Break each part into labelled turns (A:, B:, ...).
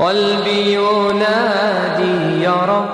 A: قلبي ينادي يا رب.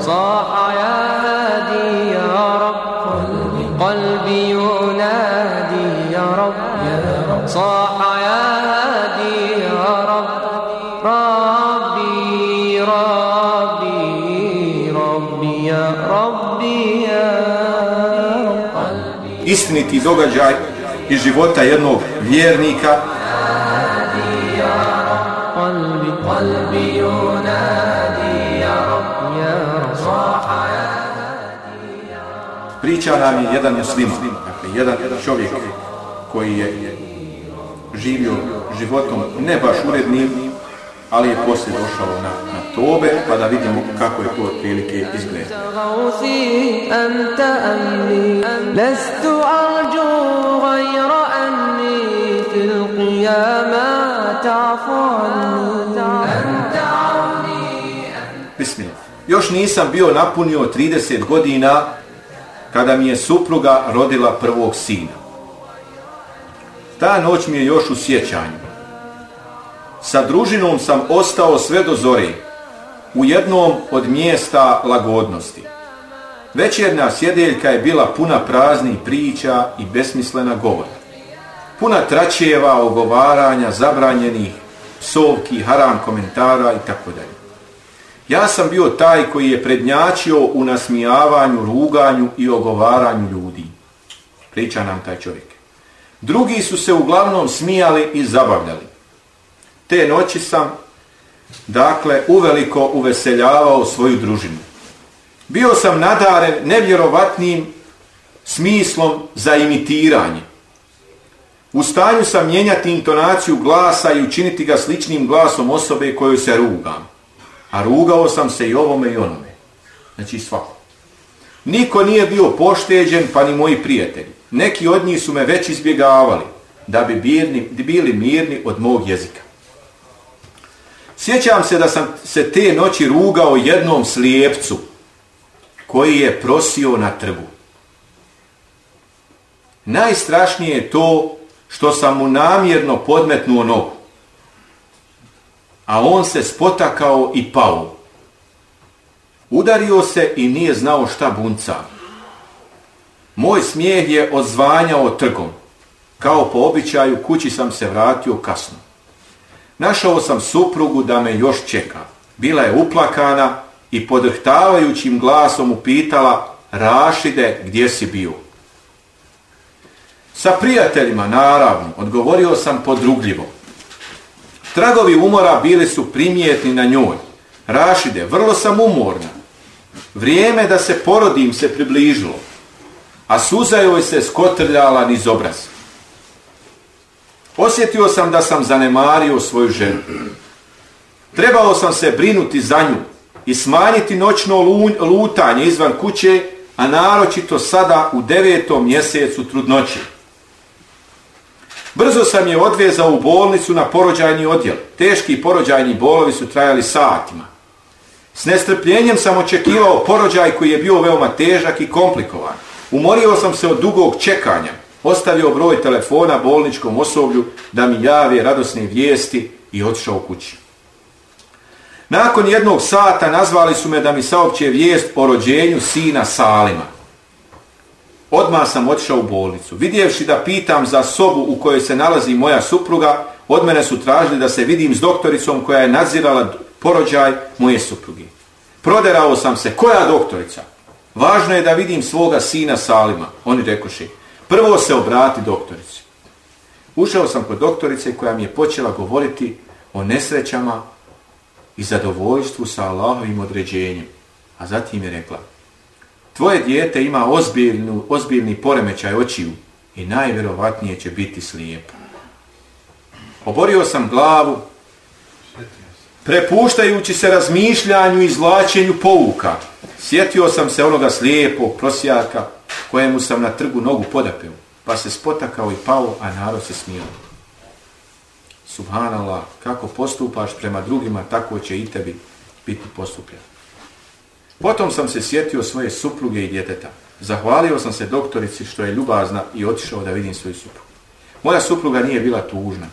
A: صاح يا هادي يا رب. قلبي ينادي يا رب. صاح يا هادي يا رب. ربي ربي ربي يا ربي يا رب.
B: Istiniti događaj iz života jednog vjernika priča nam je jedan musliman, dakle jedan čovjek koji je živio životom ne baš urednim, ali je poslije došao na, na tobe, pa da vidimo kako je to otprilike
A: izgledao.
B: Bismillah. Još nisam bio napunio 30 godina kada mi je supruga rodila prvog sina. Ta noć mi je još u sjećanju. Sa družinom sam ostao sve do zore, u jednom od mjesta lagodnosti. Večernja sjedeljka je bila puna praznih priča i besmislena govora. Puna tračeva, ogovaranja, zabranjenih, psovki, haram komentara i tako. Ja sam bio taj koji je prednjačio u nasmijavanju, ruganju i ogovaranju ljudi. Priča nam taj čovjek. Drugi su se uglavnom smijali i zabavljali. Te noći sam, dakle, uveliko uveseljavao svoju družinu. Bio sam nadaren nevjerovatnim smislom za imitiranje. U stanju sam mijenjati intonaciju glasa i učiniti ga sličnim glasom osobe kojoj se rugam. A rugao sam se i ovome i onome. Znači svako. Niko nije bio pošteđen, pa ni moji prijatelji. Neki od njih su me već izbjegavali, da bi birni, bili mirni od mog jezika. Sjećam se da sam se te noći rugao jednom slijepcu, koji je prosio na trgu. Najstrašnije je to što sam mu namjerno podmetnuo nogu a on se spotakao i pao. Udario se i nije znao šta bunca. Moj smijeh je odzvanjao trgom. Kao po običaju kući sam se vratio kasno. Našao sam suprugu da me još čeka. Bila je uplakana i podrhtavajućim glasom upitala Rašide gdje si bio. Sa prijateljima, naravno, odgovorio sam podrugljivo. Tragovi umora bili su primijetni na njoj. Rašide, vrlo sam umorna. Vrijeme da se porodim se približilo, a suza joj se skotrljala niz obraz. Osjetio sam da sam zanemario svoju ženu. Trebao sam se brinuti za nju i smanjiti noćno lutanje izvan kuće, a naročito sada u devetom mjesecu trudnoće. Brzo sam je odvezao u bolnicu na porođajni odjel. Teški porođajni bolovi su trajali satima. S nestrpljenjem sam očekivao porođaj koji je bio veoma težak i komplikovan. Umorio sam se od dugog čekanja. Ostavio broj telefona bolničkom osoblju da mi jave radosne vijesti i otišao kući. Nakon jednog sata nazvali su me da mi saopće vijest o rođenju sina Salima. Odmah sam otišao u bolnicu. Vidjevši da pitam za sobu u kojoj se nalazi moja supruga, od mene su tražili da se vidim s doktoricom koja je nadzirala porođaj moje supruge. Proderao sam se, koja doktorica? Važno je da vidim svoga sina Salima. Oni rekoši, prvo se obrati doktorici. Ušao sam kod doktorice koja mi je počela govoriti o nesrećama i zadovoljstvu sa Allahovim određenjem. A zatim je rekla, tvoje dijete ima ozbiljnu, ozbiljni poremećaj očiju i najvjerovatnije će biti slijepo. Oborio sam glavu, prepuštajući se razmišljanju i izvlačenju pouka. Sjetio sam se onoga slijepog prosjaka kojemu sam na trgu nogu podapio, pa se spotakao i pao, a narod se smijao. Subhanallah, kako postupaš prema drugima, tako će i tebi biti postupljen. Potom sam se sjetio svoje supruge i djeteta. Zahvalio sam se doktorici što je ljubazna i otišao da vidim svoju suprugu. Moja supruga nije bila tužna.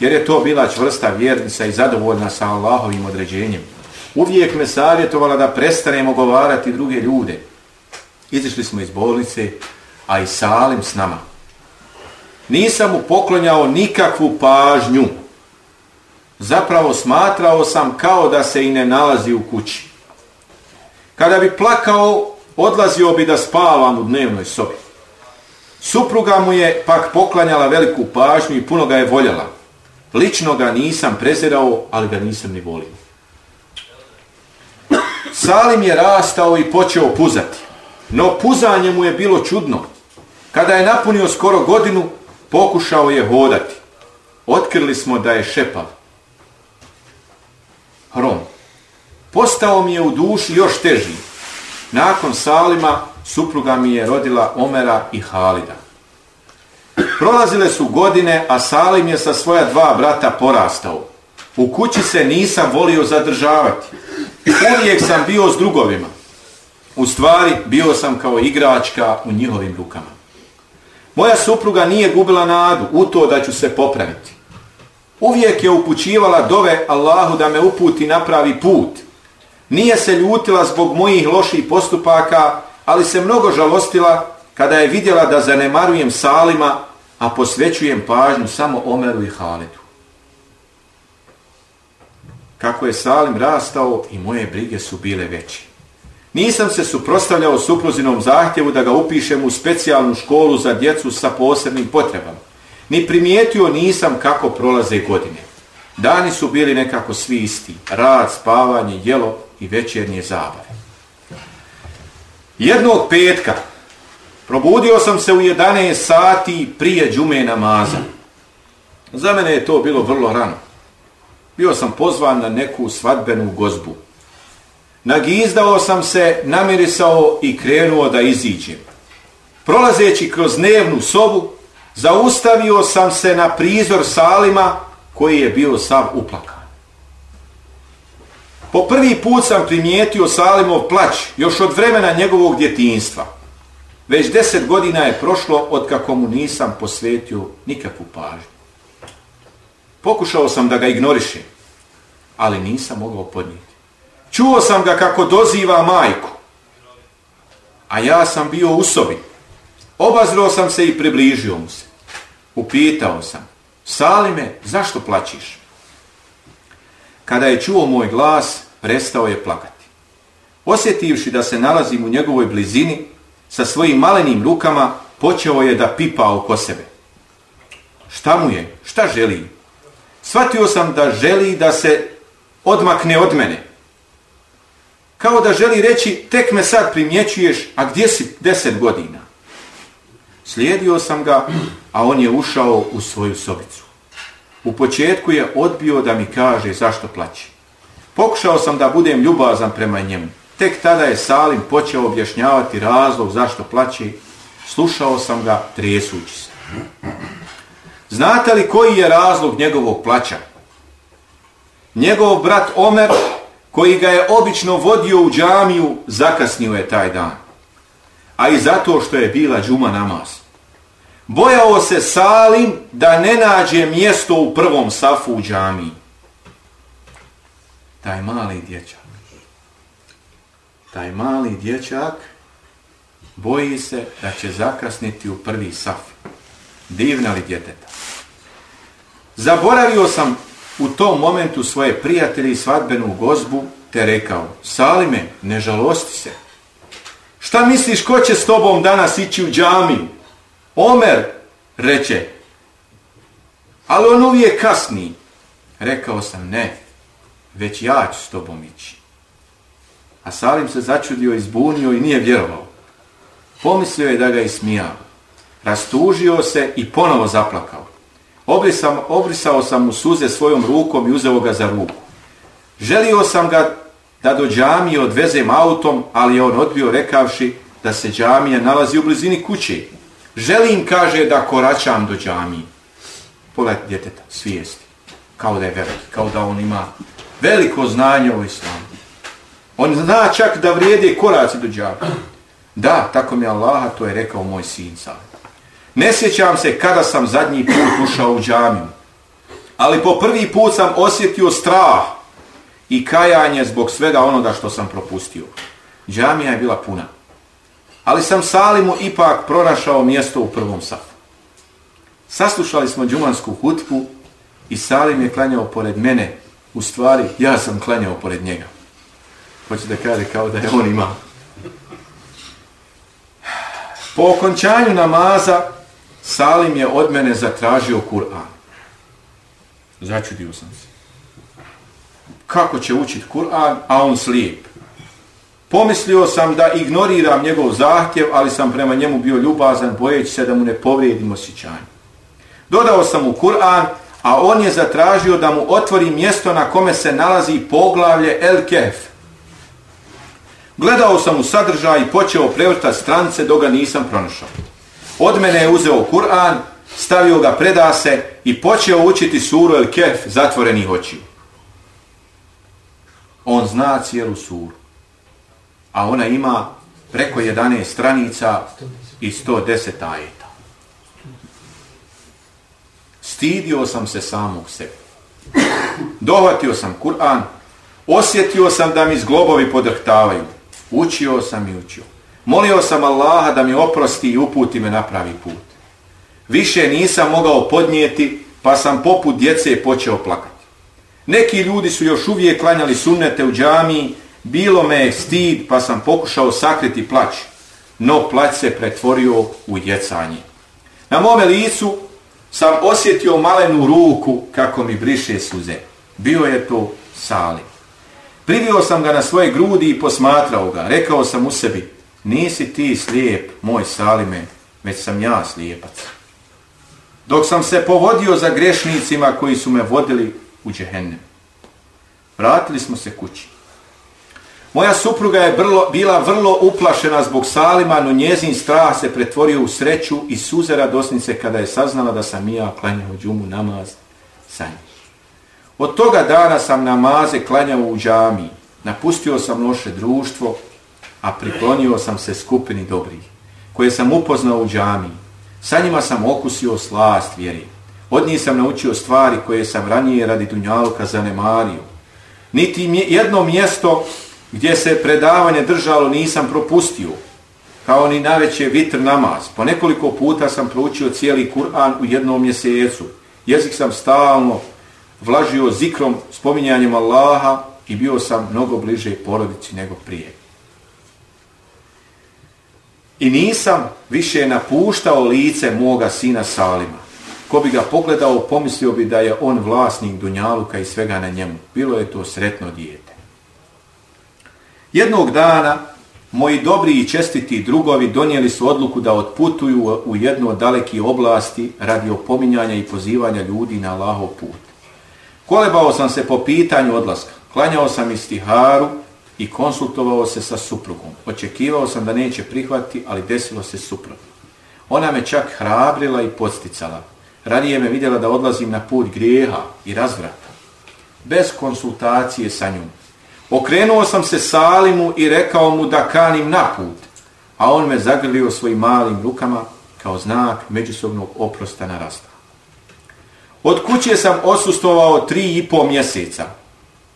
B: jer je to bila čvrsta vjernica i zadovoljna sa Allahovim određenjem. Uvijek me savjetovala da prestanemo govarati druge ljude. Izišli smo iz bolnice, a i Salim s nama. Nisam mu poklonjao nikakvu pažnju. Zapravo smatrao sam kao da se i ne nalazi u kući. Kada bi plakao, odlazio bi da spavam u dnevnoj sobi. Supruga mu je pak poklanjala veliku pažnju i puno ga je voljela. Lično ga nisam prezirao, ali ga nisam ni volio. Salim je rastao i počeo puzati. No puzanje mu je bilo čudno. Kada je napunio skoro godinu, pokušao je hodati. Otkrili smo da je šepav. Hrom. Postao mi je u duši još teži. Nakon Salima, supruga mi je rodila Omera i Halida. Prolazile su godine, a Salim je sa svoja dva brata porastao. U kući se nisam volio zadržavati. Uvijek sam bio s drugovima. U stvari, bio sam kao igračka u njihovim rukama. Moja supruga nije gubila nadu u to da ću se popraviti. Uvijek je upućivala dove Allahu da me uputi napravi put. Nije se ljutila zbog mojih loših postupaka, ali se mnogo žalostila kada je vidjela da zanemarujem Salima, a posvećujem pažnju samo Omeru i Halidu. Kako je Salim rastao i moje brige su bile veće. Nisam se suprostavljao supruzinom zahtjevu da ga upišem u specijalnu školu za djecu sa posebnim potrebama. Ni primijetio nisam kako prolaze godine. Dani su bili nekako svi isti. Rad, spavanje, jelo i večernje zabave. Jednog petka probudio sam se u 11 sati prije džume namaza. Za mene je to bilo vrlo rano. Bio sam pozvan na neku svadbenu gozbu. Nagizdao sam se, namirisao i krenuo da iziđem. Prolazeći kroz dnevnu sobu, zaustavio sam se na prizor Salima koji je bio sav uplakan. Po prvi put sam primijetio Salimov plać još od vremena njegovog djetinstva. Već deset godina je prošlo od kako mu nisam posvetio nikakvu pažnju. Pokušao sam da ga ignorišem, ali nisam mogao podnijeti. Čuo sam ga kako doziva majku, a ja sam bio u sobi. Obazrao sam se i približio mu se. Upitao sam, Salime, zašto plaćiš? Kada je čuo moj glas, prestao je plakati. Osjetivši da se nalazim u njegovoj blizini, sa svojim malenim rukama počeo je da pipa oko sebe. Šta mu je? Šta želi? Svatio sam da želi da se odmakne od mene. Kao da želi reći, tek me sad primjećuješ, a gdje si deset godina? Slijedio sam ga, a on je ušao u svoju sobicu. U početku je odbio da mi kaže zašto plaće. Pokušao sam da budem ljubazan prema njemu. Tek tada je Salim počeo objašnjavati razlog zašto plaće. Slušao sam ga tresući se. Znate li koji je razlog njegovog plaća? Njegov brat Omer, koji ga je obično vodio u džamiju, zakasnio je taj dan. A i zato što je bila džuma namaz. Bojao se Salim da ne nađe mjesto u prvom safu u džamiji. Taj mali dječak. Taj mali dječak boji se da će zakasniti u prvi saf. Divna li djeteta? Zaboravio sam u tom momentu svoje prijatelji i svadbenu gozbu, te rekao, Salime, ne žalosti se. Šta misliš, ko će s tobom danas ići u džamiju? Omer, reče. Ali on uvijek kasni. Rekao sam, ne, već ja ću s tobom ići. A Salim se začudio, izbunio i nije vjerovao. Pomislio je da ga ismijao. Rastužio se i ponovo zaplakao. Obrisam, obrisao sam mu suze svojom rukom i uzeo ga za ruku. Želio sam ga da do džamije odvezem autom, ali je on odbio rekavši da se džamija nalazi u blizini kuće. Želim, kaže, da koračam do džamije. Pogled djeteta, svijesti. Kao da je veliki, kao da on ima veliko znanje o islamu. On zna čak da vrijede koraci do džamije. Da, tako mi Allaha, to je rekao moj sin sam. Ne sjećam se kada sam zadnji put ušao u džamiju. Ali po prvi put sam osjetio strah i kajanje zbog svega onoga što sam propustio. Džamija je bila puna. Ali sam Salimu ipak pronašao mjesto u prvom safu. Saslušali smo džumansku hutbu i Salim je klanjao pored mene. U stvari, ja sam klanjao pored njega. Hoće da kaže kao da je on imao. Po okončanju namaza Salim je od mene zatražio Kur'an. Začudio sam se. Kako će učiti Kur'an, a on slijep? Pomislio sam da ignoriram njegov zahtjev, ali sam prema njemu bio ljubazan, bojeći se da mu ne povrijedim osjećanje. Dodao sam mu Kur'an, a on je zatražio da mu otvori mjesto na kome se nalazi poglavlje El Kef. Gledao sam u sadržaj i počeo prevrtati strance dok ga nisam pronašao. Od mene je uzeo Kur'an, stavio ga predase i počeo učiti suru El Kef zatvorenih očiju. On zna cijelu suru, a ona ima preko 11 stranica i 110 ajeta. Stidio sam se samog sebe. Dohvatio sam Kur'an, osjetio sam da mi zglobovi podrhtavaju. Učio sam i učio. Molio sam Allaha da mi oprosti i uputi me na pravi put. Više nisam mogao podnijeti, pa sam poput djece počeo plakati. Neki ljudi su još uvijek klanjali sunnete u džamiji, bilo me je stid, pa sam pokušao sakriti plać. No plać se pretvorio u jecanje. Na mome licu sam osjetio malenu ruku kako mi briše suze. Bio je to Salim. Privio sam ga na svoje grudi i posmatrao ga. Rekao sam u sebi, nisi ti slijep, moj Salime, već sam ja slijepac. Dok sam se povodio za grešnicima koji su me vodili u džehennem. Vratili smo se kući. Moja supruga je vrlo, bila vrlo uplašena zbog Salima, no njezin strah se pretvorio u sreću i suze radosnice kada je saznala da sam ja klanjao džumu namaz sa njim. Od toga dana sam namaze klanjao u džami, napustio sam loše društvo, a priklonio sam se skupini dobrih, koje sam upoznao u džami. Sa njima sam okusio slast vjeri. Od njih sam naučio stvari koje sam ranije radi Dunjaluka zanemario. Niti jedno mjesto gdje se predavanje držalo nisam propustio, kao ni naveće vitr namaz. Po nekoliko puta sam proučio cijeli Kur'an u jednom mjesecu. Jezik sam stalno vlažio zikrom, spominjanjem Allaha i bio sam mnogo bliže porodici nego prije. I nisam više napuštao lice moga sina Salima. Ko bi ga pogledao, pomislio bi da je on vlasnik Dunjaluka i svega na njemu. Bilo je to sretno dijete. Jednog dana moji dobri i čestiti drugovi donijeli su odluku da otputuju u jednu od daleki oblasti radi opominjanja i pozivanja ljudi na Allahov put. Kolebao sam se po pitanju odlaska. Klanjao sam istiharu i konsultovao se sa suprugom. Očekivao sam da neće prihvati, ali desilo se suprotno. Ona me čak hrabrila i podsticala. Ranije me vidjela da odlazim na put grijeha i razvrata. Bez konsultacije sa njom. Okrenuo sam se Salimu i rekao mu da kanim na put, a on me zagrlio svojim malim rukama kao znak međusobnog oprosta na rasta. Od kuće sam osustovao tri i pol mjeseca.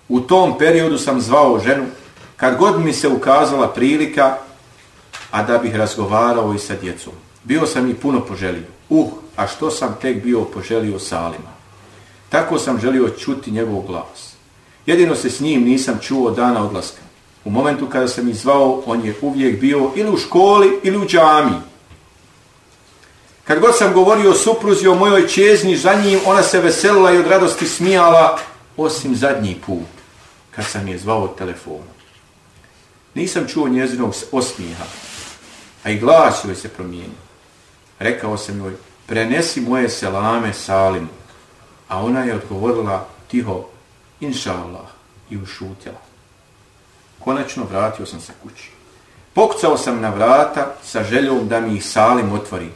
B: U tom periodu sam zvao ženu kad god mi se ukazala prilika, a da bih razgovarao i sa djecom. Bio sam i puno poželio. Uh, a što sam tek bio poželio Salima. Tako sam želio čuti njegov glas. Jedino se s njim nisam čuo dana odlaska. U momentu kada sam ih zvao, on je uvijek bio ili u školi ili u džami. Kad god sam govorio supruzi, o mojoj čezni za njim, ona se veselila i od radosti smijala, osim zadnji put, kad sam je zvao telefonu. Nisam čuo njezinog osmijeha, a i glas joj se promijenio. Rekao sam joj, prenesi moje selame Salimu. A ona je odgovorila tiho, inša Allah, i ušutjela. Konačno vratio sam se kući. Pokucao sam na vrata sa željom da mi ih Salim otvori,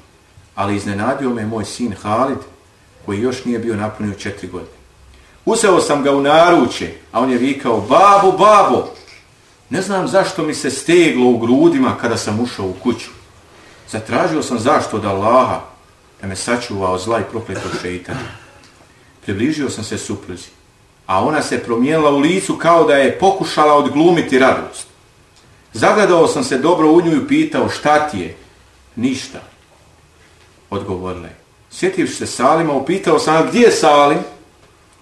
B: ali iznenadio me moj sin Halid, koji još nije bio napunio četiri godine. Useo sam ga u naruče, a on je vikao, babo, babo, ne znam zašto mi se steglo u grudima kada sam ušao u kuću. Zatražio sam zašto od Allaha da me sačuva od zla i prokletog šeitana. Približio sam se supruzi, a ona se promijenila u licu kao da je pokušala odglumiti radost. Zagledao sam se dobro u nju i pitao šta ti je? Ništa. Odgovorila je. Sjetivši se Salima, upitao sam, a gdje je Salim?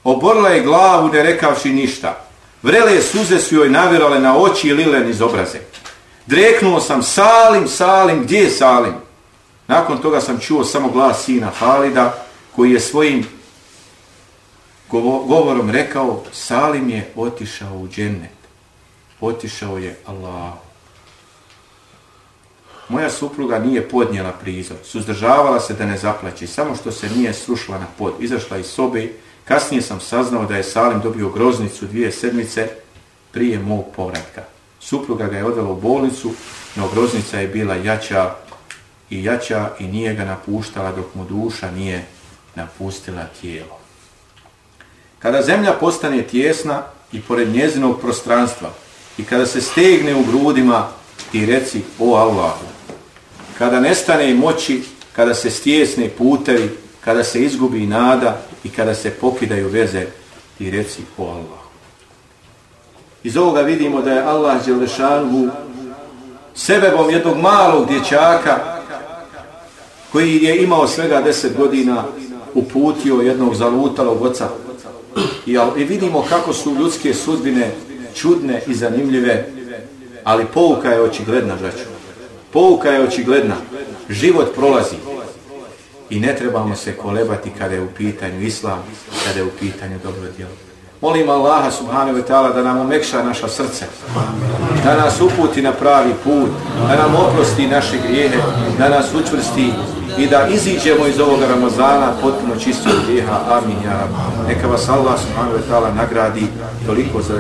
B: Oborila je glavu ne rekavši ništa. Vrele suze su joj navirale na oči i lilen iz obraze. Dreknuo sam, Salim, Salim, gdje je Salim? Nakon toga sam čuo samo glas sina Halida, koji je svojim govorom rekao, Salim je otišao u džennet. Otišao je Allah. Moja supruga nije podnijela prizor, suzdržavala se da ne zaplaće, samo što se nije srušila na pod, izašla iz sobe, kasnije sam saznao da je Salim dobio groznicu dvije sedmice prije mog povratka. Supruga ga je odvela u bolnicu, no groznica je bila jača i jača i nije ga napuštala dok mu duša nije napustila tijelo. Kada zemlja postane tjesna i pored njezinog prostranstva i kada se stegne u grudima ti reci o Allahu. Kada nestane moći, kada se stjesne putevi, kada se izgubi nada i kada se pokidaju veze ti reci o Allahu. Iz ovoga vidimo da je Allah Đelešanhu sebebom jednog malog dječaka koji je imao svega deset godina uputio jednog zalutalog oca I, vidimo kako su ljudske sudbine čudne i zanimljive, ali pouka je očigledna, braću. Pouka je očigledna. Život prolazi. I ne trebamo se kolebati kada je u pitanju islam, kada je u pitanju dobro djelo. Molim Allaha subhanahu wa ta'ala da nam omekša naša srce, da nas uputi na pravi put, da nam oprosti naše grijehe, da nas učvrsti i da iziđemo iz ovoga Ramazana potpuno čisto od grijeha. Amin. Neka vas Allah subhanahu wa ta'ala nagradi toliko za